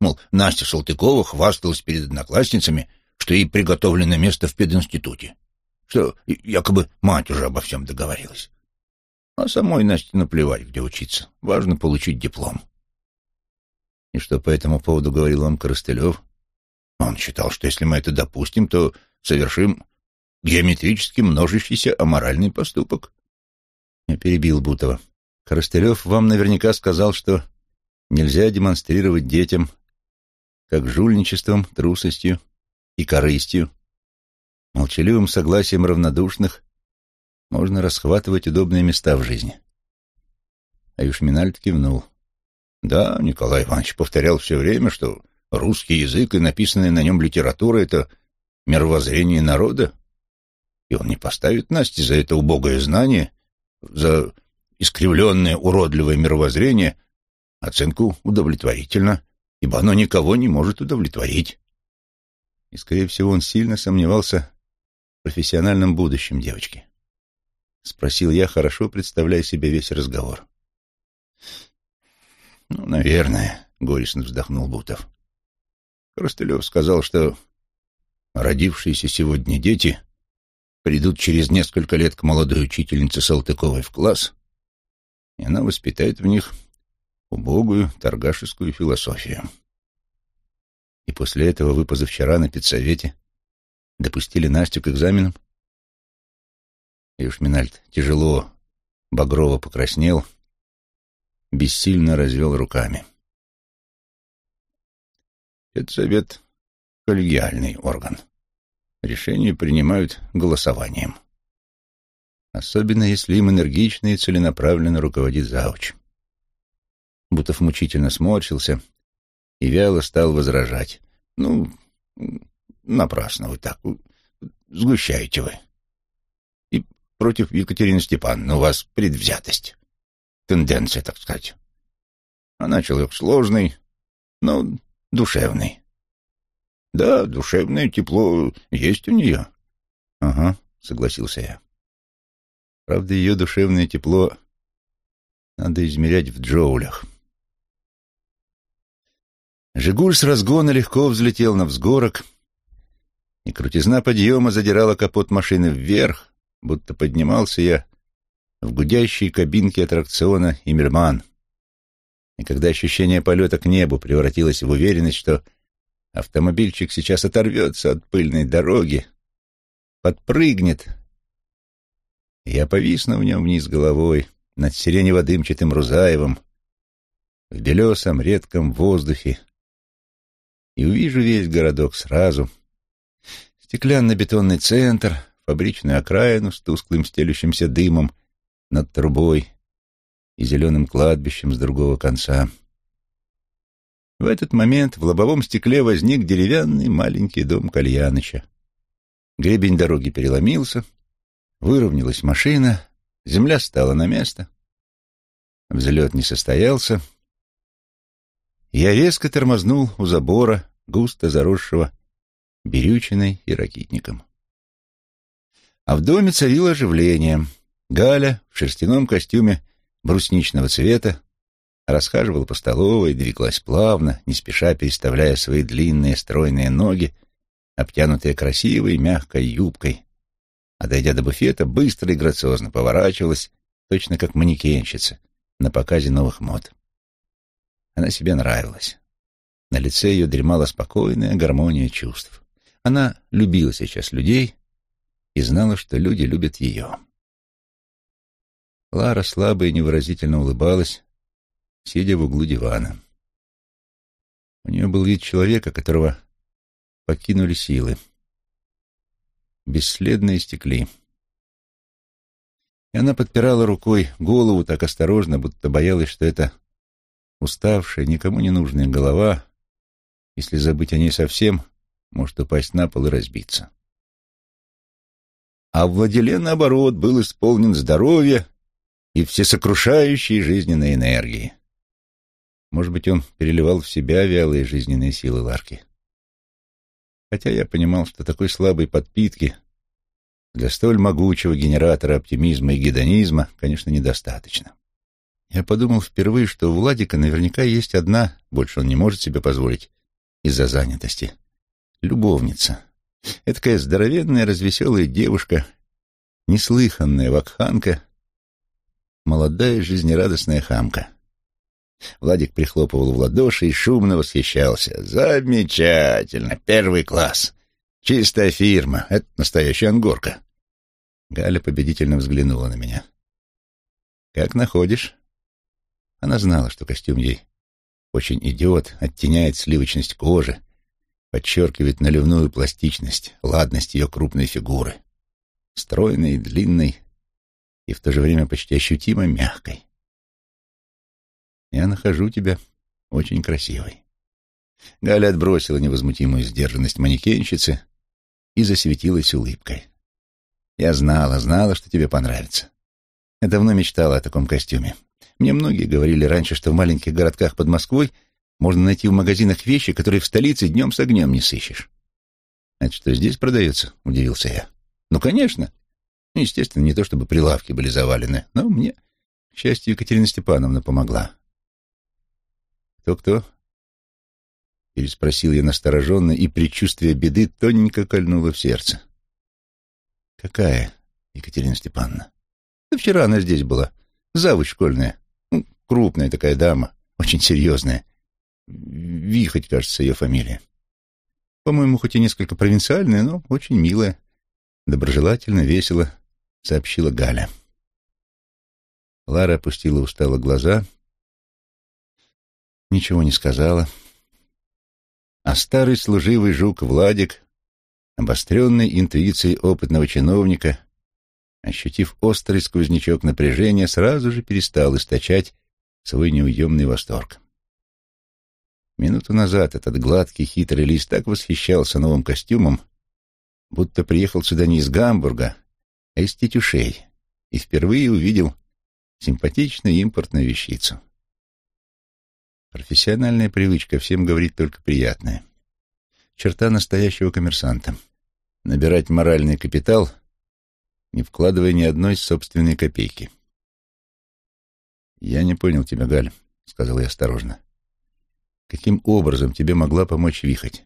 Мол, Настя Салтыкова хвасталась перед одноклассницами, что ей приготовлено место в пединституте. Что якобы мать уже обо всем договорилась. А самой Насте наплевать, где учиться. Важно получить диплом. И что по этому поводу говорил вам Коростылев? Он считал, что если мы это допустим, то совершим геометрически множащийся аморальный поступок. Я перебил Бутова. Коростылев вам наверняка сказал, что нельзя демонстрировать детям как жульничеством, трусостью и корыстью, молчаливым согласием равнодушных можно расхватывать удобные места в жизни. А Юшминальд кивнул. Да, Николай Иванович повторял все время, что русский язык и написанная на нем литература — это мировоззрение народа, и он не поставит Насте за это убогое знание, за искривленное уродливое мировоззрение, оценку удовлетворительно, ибо оно никого не может удовлетворить. И, скорее всего, он сильно сомневался в профессиональном будущем девочки. Спросил я, хорошо представляя себе весь разговор. «Ну, наверное», — горестно вздохнул Бутов. Коростылев сказал, что родившиеся сегодня дети придут через несколько лет к молодой учительнице Салтыковой в класс, и она воспитает в них убогую торгашескую философию. И после этого вы позавчера на педсовете допустили Настю к экзаменам? Юшминальд тяжело, багрово покраснел, бессильно развел руками. Педсовет — коллегиальный орган. Решения принимают голосованием. Особенно, если им энергично и целенаправленно руководит зауч. Бутов мучительно сморщился и вяло стал возражать. «Ну, напрасно вы так. Сгущаете вы. И против Екатерины Степановны у вас предвзятость. Тенденция, так сказать. Она человек сложный, но душевный. Да, душевное тепло есть у нее. Ага, согласился я. Правда, ее душевное тепло надо измерять в джоулях. Жигуль с разгона легко взлетел на взгорок, и крутизна подъема задирала капот машины вверх, будто поднимался я в гудящей кабинке аттракциона «Имельман». И когда ощущение полета к небу превратилось в уверенность, что Автомобильчик сейчас оторвется от пыльной дороги, подпрыгнет. Я повисну в нем вниз головой над сиренево-дымчатым Рузаевым в белесом редком воздухе и увижу весь городок сразу. Стеклянно-бетонный центр, фабричную окраину с тусклым стелющимся дымом над трубой, и зеленым кладбищем с другого конца. В этот момент в лобовом стекле возник деревянный маленький дом Кальяныча. Гребень дороги переломился, выровнялась машина, земля стала на место. Взлет не состоялся. Я резко тормознул у забора, густо заросшего берючиной и ракитником. А в доме царило оживление. Галя в шерстяном костюме брусничного цвета расхаживала по столовой, двигалась плавно, не спеша переставляя свои длинные стройные ноги, обтянутые красивой мягкой юбкой. А дойдя до буфета, быстро и грациозно поворачивалась, точно как манекенщица на показе новых мод. Она себе нравилась. На лице ее дремала спокойная гармония чувств. Она любила сейчас людей и знала, что люди любят ее. Лара слабо и невыразительно улыбалась, сидя в углу дивана. У нее был вид человека, которого покинули силы. Бесследно истекли. И она подпирала рукой голову так осторожно, будто боялась, что это уставшая, никому не нужная голова, если забыть о ней совсем, может упасть на пол и разбиться. А Владилен, наоборот, был исполнен здоровья и всесокрушающей жизненной энергии. Может быть, он переливал в себя вялые жизненные силы Ларки. Хотя я понимал, что такой слабой подпитки для столь могучего генератора оптимизма и гедонизма, конечно, недостаточно. Я подумал впервые, что у Владика наверняка есть одна, больше он не может себе позволить из-за занятости, любовница. Эдакая здоровенная, развеселая девушка, неслыханная вакханка, молодая жизнерадостная хамка. Владик прихлопывал в ладоши и шумно восхищался. «Замечательно! Первый класс! Чистая фирма! Это настоящая ангорка!» Галя победительно взглянула на меня. «Как находишь?» Она знала, что костюм ей очень идет, оттеняет сливочность кожи, подчеркивает наливную пластичность, ладность ее крупной фигуры, стройной, длинной и в то же время почти ощутимо мягкой. Я нахожу тебя очень красивой. Галя отбросила невозмутимую сдержанность манекенщицы и засветилась улыбкой. Я знала, знала, что тебе понравится. Я давно мечтала о таком костюме. Мне многие говорили раньше, что в маленьких городках под Москвой можно найти в магазинах вещи, которые в столице днем с огнем не сыщешь. «Это что, здесь продается?» — удивился я. «Ну, конечно. Естественно, не то чтобы прилавки были завалены, но мне, к счастью, Екатерина Степановна помогла. «Кто-кто?» — переспросил я настороженно, и предчувствие беды тоненько кольнуло в сердце. «Какая Екатерина Степановна?» «Да вчера она здесь была. Завуч школьная. Ну, крупная такая дама, очень серьезная. Вихоть, кажется, ее фамилия. По-моему, хоть и несколько провинциальная, но очень милая. Доброжелательно, весело, сообщила Галя. Лара опустила устало глаза — ничего не сказала. А старый служивый жук Владик, обостренный интуицией опытного чиновника, ощутив острый сквознячок напряжения, сразу же перестал источать свой неуемный восторг. Минуту назад этот гладкий, хитрый лист так восхищался новым костюмом, будто приехал сюда не из Гамбурга, а из Тетюшей, и впервые увидел симпатичную импортную вещицу. Профессиональная привычка всем говорить только приятное. Черта настоящего коммерсанта. Набирать моральный капитал, не вкладывая ни одной собственной копейки. «Я не понял тебя, Галь», — сказал я осторожно. «Каким образом тебе могла помочь Вихоть?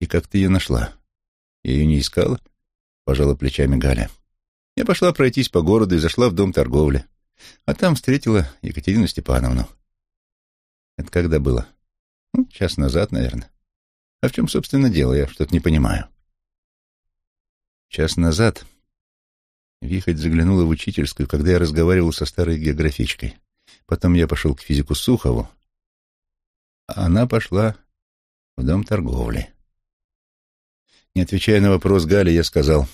И как ты ее нашла? Я ее не искала?» — пожала плечами Галя. «Я пошла пройтись по городу и зашла в дом торговли, а там встретила Екатерину Степановну. Это когда было? Ну, час назад, наверное. А в чем, собственно, дело? Я что-то не понимаю. Час назад Вихоть заглянула в учительскую, когда я разговаривал со старой географичкой. Потом я пошел к физику Сухову, а она пошла в дом торговли. Не отвечая на вопрос Гали, я сказал,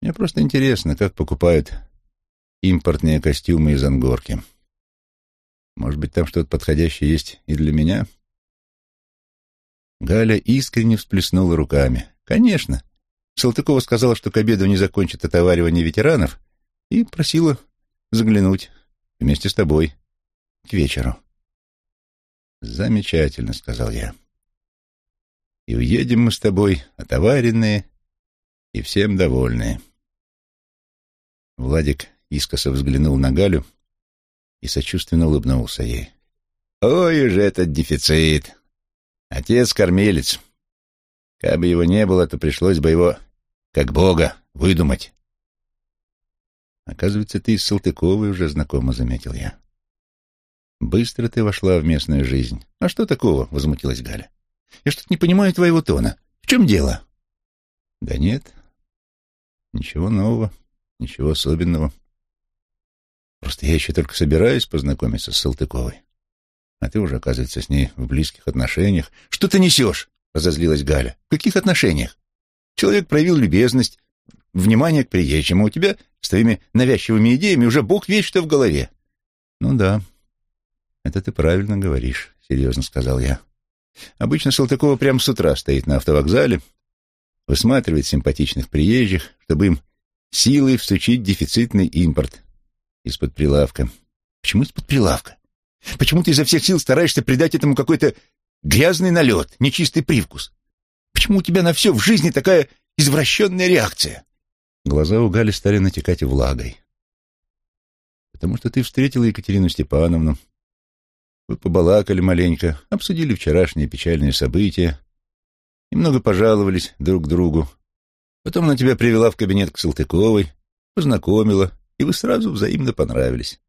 «Мне просто интересно, как покупают импортные костюмы из Ангорки. Может быть, там что-то подходящее есть и для меня? Галя искренне всплеснула руками. Конечно. Салтыкова сказала, что к обеду не закончит отоваривание ветеранов, и просила заглянуть вместе с тобой к вечеру. «Замечательно», — сказал я. «И уедем мы с тобой отоваренные и всем довольные». Владик искоса взглянул на Галю и сочувственно улыбнулся ей. «Ой уж этот дефицит! Отец-кормилец. Кабы его не было, то пришлось бы его, как бога, выдумать». «Оказывается, ты с Салтыковой уже знакома», — заметил я. «Быстро ты вошла в местную жизнь». «А что такого?» — возмутилась Галя. «Я что-то не понимаю твоего тона. В чем дело?» «Да нет, ничего нового, ничего особенного. Просто я еще только собираюсь познакомиться с Салтыковой. А ты уже, оказывается, с ней в близких отношениях. Что ты несешь? — разозлилась Галя. В каких отношениях? Человек проявил любезность, внимание к приезжему. У тебя с твоими навязчивыми идеями уже бог весь что в голове. Ну да, это ты правильно говоришь, — серьезно сказал я. Обычно Салтыкова прямо с утра стоит на автовокзале, высматривает симпатичных приезжих, чтобы им силой всучить дефицитный импорт из-под прилавка. Почему из-под прилавка? Почему ты изо всех сил стараешься придать этому какой-то грязный налет, нечистый привкус? Почему у тебя на все в жизни такая извращенная реакция?» Глаза у Гали стали натекать влагой. «Потому что ты встретила Екатерину Степановну. Вы побалакали маленько, обсудили вчерашние печальные события, немного пожаловались друг другу. Потом она тебя привела в кабинет к Салтыковой, познакомила, и вы сразу взаимно понравились.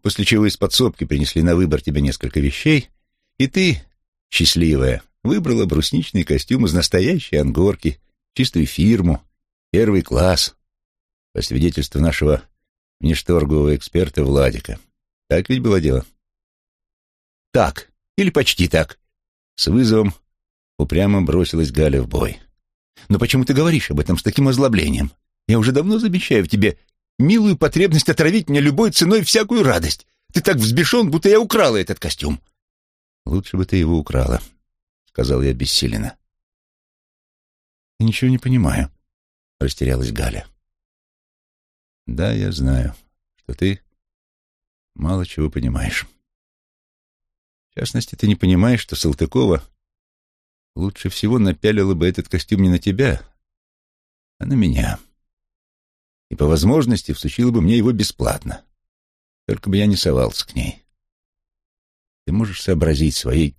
После чего из подсобки принесли на выбор тебе несколько вещей, и ты, счастливая, выбрала брусничный костюм из настоящей ангорки, чистую фирму, первый класс, по свидетельству нашего внешторгового эксперта Владика. Так ведь было дело? Так, или почти так. С вызовом упрямо бросилась Галя в бой. Но почему ты говоришь об этом с таким озлоблением? Я уже давно замечаю в тебе милую потребность отравить мне любой ценой всякую радость. Ты так взбешен, будто я украла этот костюм. Лучше бы ты его украла, сказал я бессиленно. Я ничего не понимаю, растерялась Галя. Да, я знаю, что ты мало чего понимаешь. В частности, ты не понимаешь, что Салтыкова лучше всего напялила бы этот костюм не на тебя, а на меня и по возможности всучила бы мне его бесплатно. Только бы я не совался к ней. Ты можешь сообразить своей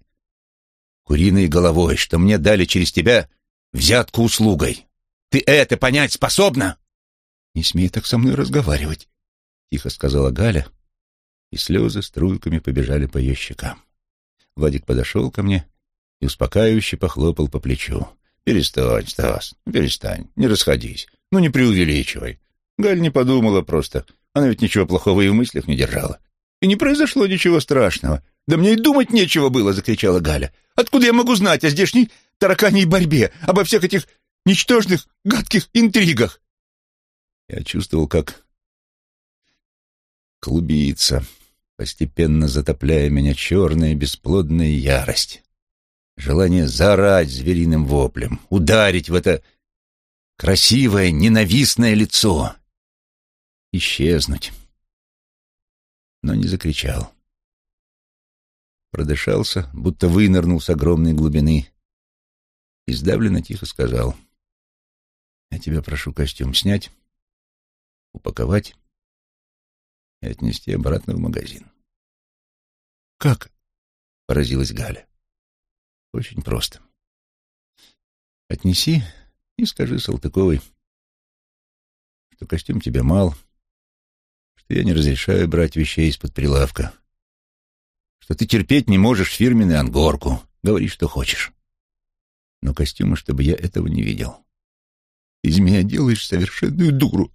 куриной головой, что мне дали через тебя взятку услугой. Ты это понять способна? Не смей так со мной разговаривать, — тихо сказала Галя, и слезы струйками побежали по ее щекам. Владик подошел ко мне и успокаивающе похлопал по плечу. «Перестань, Стас, перестань, не расходись, ну не преувеличивай. Галь не подумала просто. Она ведь ничего плохого и в мыслях не держала. И не произошло ничего страшного. «Да мне и думать нечего было!» — закричала Галя. «Откуда я могу знать о здешней тараканьей борьбе, обо всех этих ничтожных, гадких интригах?» Я чувствовал, как клубится, постепенно затопляя меня черная бесплодная ярость. Желание заорать звериным воплем, ударить в это красивое, ненавистное лицо, исчезнуть. Но не закричал. Продышался, будто вынырнул с огромной глубины, и сдавленно тихо сказал. «Я тебя прошу костюм снять, упаковать и отнести обратно в магазин». «Как?» — поразилась Галя. «Очень просто. Отнеси и скажи Салтыковой, что костюм тебе мал, что я не разрешаю брать вещей из-под прилавка, что ты терпеть не можешь фирменную ангорку, говори, что хочешь. Но костюмы, чтобы я этого не видел. Из меня делаешь совершенную дуру.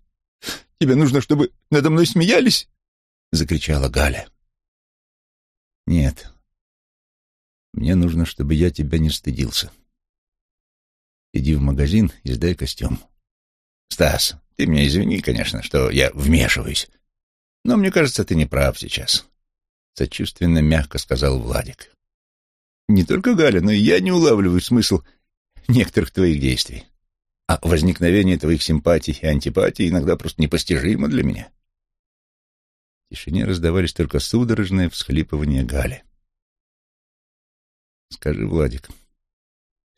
Тебе нужно, чтобы надо мной смеялись? Закричала Галя. Нет. Мне нужно, чтобы я тебя не стыдился. Иди в магазин и сдай костюм. Стас, ты меня извини, конечно, что я вмешиваюсь. Но мне кажется, ты не прав сейчас. — сочувственно мягко сказал Владик. «Не только Галя, но и я не улавливаю смысл некоторых твоих действий. А возникновение твоих симпатий и антипатий иногда просто непостижимо для меня». В тишине раздавались только судорожные всхлипывания Гали. «Скажи, Владик,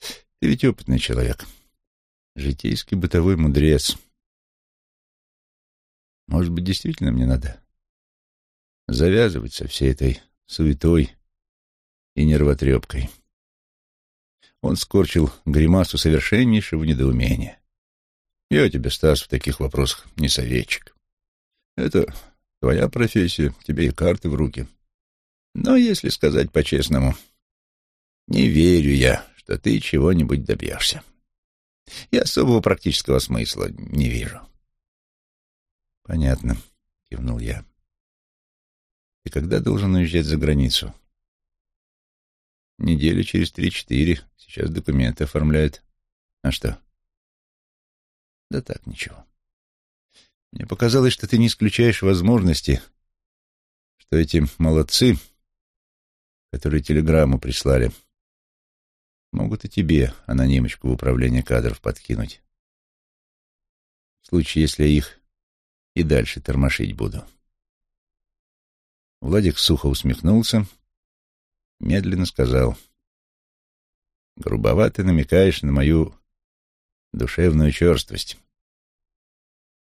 ты ведь опытный человек, житейский бытовой мудрец. Может быть, действительно мне надо завязывать со всей этой суетой и нервотрепкой. Он скорчил гримасу совершеннейшего недоумения. «Я тебе, Стас, в таких вопросах не советчик. Это твоя профессия, тебе и карты в руки. Но, если сказать по-честному, не верю я, что ты чего-нибудь добьешься. Я особого практического смысла не вижу». «Понятно», — кивнул я. И когда должен уезжать за границу? Недели через три-четыре. Сейчас документы оформляют. А что? Да так, ничего. Мне показалось, что ты не исключаешь возможности, что эти молодцы, которые телеграмму прислали, могут и тебе анонимочку в управление кадров подкинуть. В случае, если их и дальше тормошить буду. Владик сухо усмехнулся, медленно сказал. «Грубовато намекаешь на мою душевную черствость».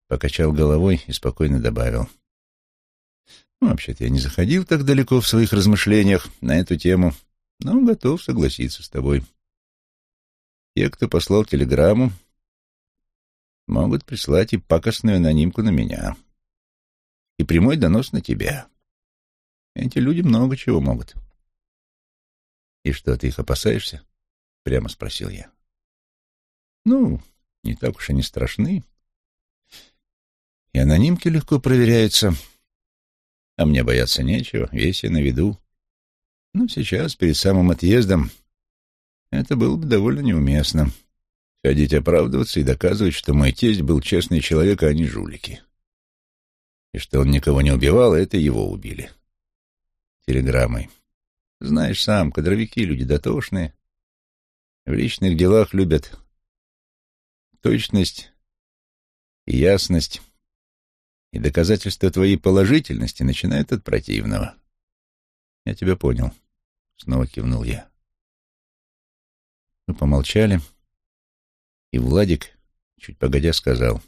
Покачал головой и спокойно добавил. «Ну, вообще-то я не заходил так далеко в своих размышлениях на эту тему, но готов согласиться с тобой. Те, кто послал телеграмму, могут прислать и пакостную анонимку на меня, и прямой донос на тебя». Эти люди много чего могут. «И что, ты их опасаешься?» — прямо спросил я. «Ну, не так уж они страшны. И анонимки легко проверяются. А мне бояться нечего, весь я на виду. Но сейчас, перед самым отъездом, это было бы довольно неуместно. Ходить оправдываться и доказывать, что мой тесть был честный человек, а не жулики. И что он никого не убивал, это его убили телеграммой. Знаешь сам, кадровики люди дотошные. В личных делах любят точность и ясность, и доказательства твоей положительности начинают от противного. Я тебя понял. Снова кивнул я. Мы помолчали, и Владик, чуть погодя, сказал.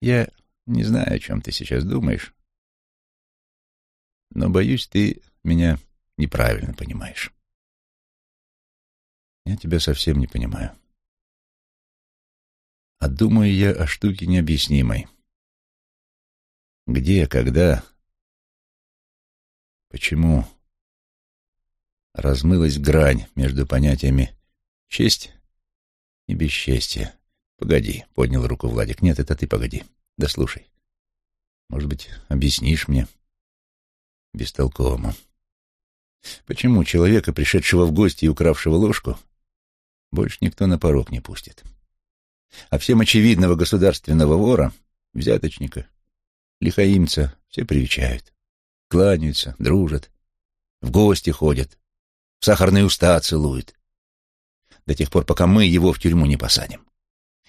Я не знаю, о чем ты сейчас думаешь, но, боюсь, ты меня неправильно понимаешь. Я тебя совсем не понимаю. А думаю я о штуке необъяснимой. Где, когда, почему размылась грань между понятиями честь и бесчестие. Погоди, — поднял руку Владик. Нет, это ты погоди. Да слушай. Может быть, объяснишь мне? — бестолковому. Почему человека, пришедшего в гости и укравшего ложку, больше никто на порог не пустит? А всем очевидного государственного вора, взяточника, лихаимца, все привечают, кланяются, дружат, в гости ходят, в сахарные уста целуют. До тех пор, пока мы его в тюрьму не посадим.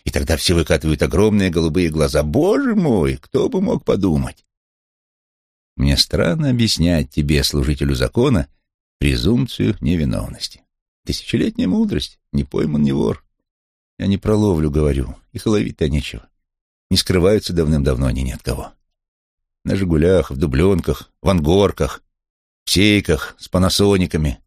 И тогда все выкатывают огромные голубые глаза. Боже мой, кто бы мог подумать? Мне странно объяснять тебе, служителю закона, презумпцию невиновности. Тысячелетняя мудрость, не пойман, не вор. Я не про ловлю говорю, их ловить-то нечего. Не скрываются давным-давно они ни от кого. На «Жигулях», в дубленках, в ангорках, в сейках, с панасониками,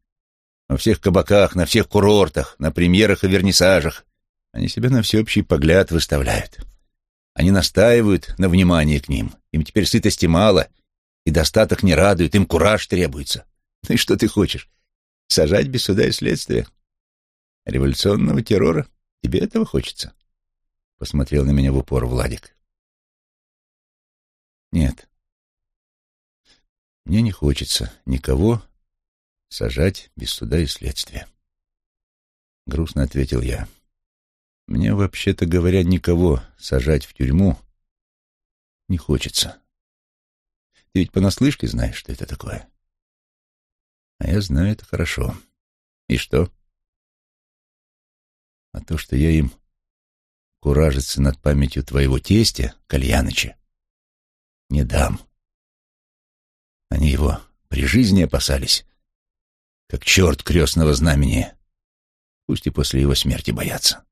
во всех кабаках, на всех курортах, на премьерах и вернисажах. Они себя на всеобщий погляд выставляют. Они настаивают на внимании к ним. Им теперь сытости мало, и достаток не радует, им кураж требуется. Ну и что ты хочешь? Сажать без суда и следствия? Революционного террора? Тебе этого хочется? Посмотрел на меня в упор Владик. Нет. Мне не хочется никого сажать без суда и следствия. Грустно ответил я. Мне, вообще-то говоря, никого сажать в тюрьму не хочется. Ты ведь понаслышке знаешь, что это такое. А я знаю это хорошо. И что? А то, что я им куражиться над памятью твоего тестя, Кальяныча, не дам. Они его при жизни опасались, как черт крестного знамени. Пусть и после его смерти боятся.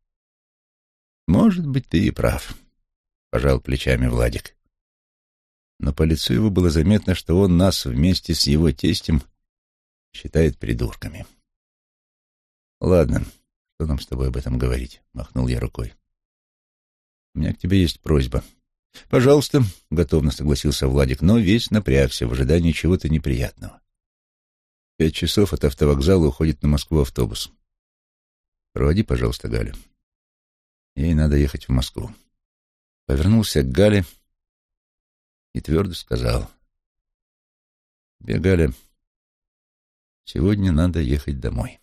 Может быть, ты и прав, — пожал плечами Владик. Но по лицу его было заметно, что он нас вместе с его тестем считает придурками. Ладно, что нам с тобой об этом говорить? Махнул я рукой. У меня к тебе есть просьба. Пожалуйста, готовно согласился Владик, но весь напрягся в ожидании чего-то неприятного. Пять часов от автовокзала уходит на Москву автобус. Проводи, пожалуйста, Галю. Ей надо ехать в Москву. Повернулся к Гале и твердо сказал. Тебе, Галя, сегодня надо ехать домой.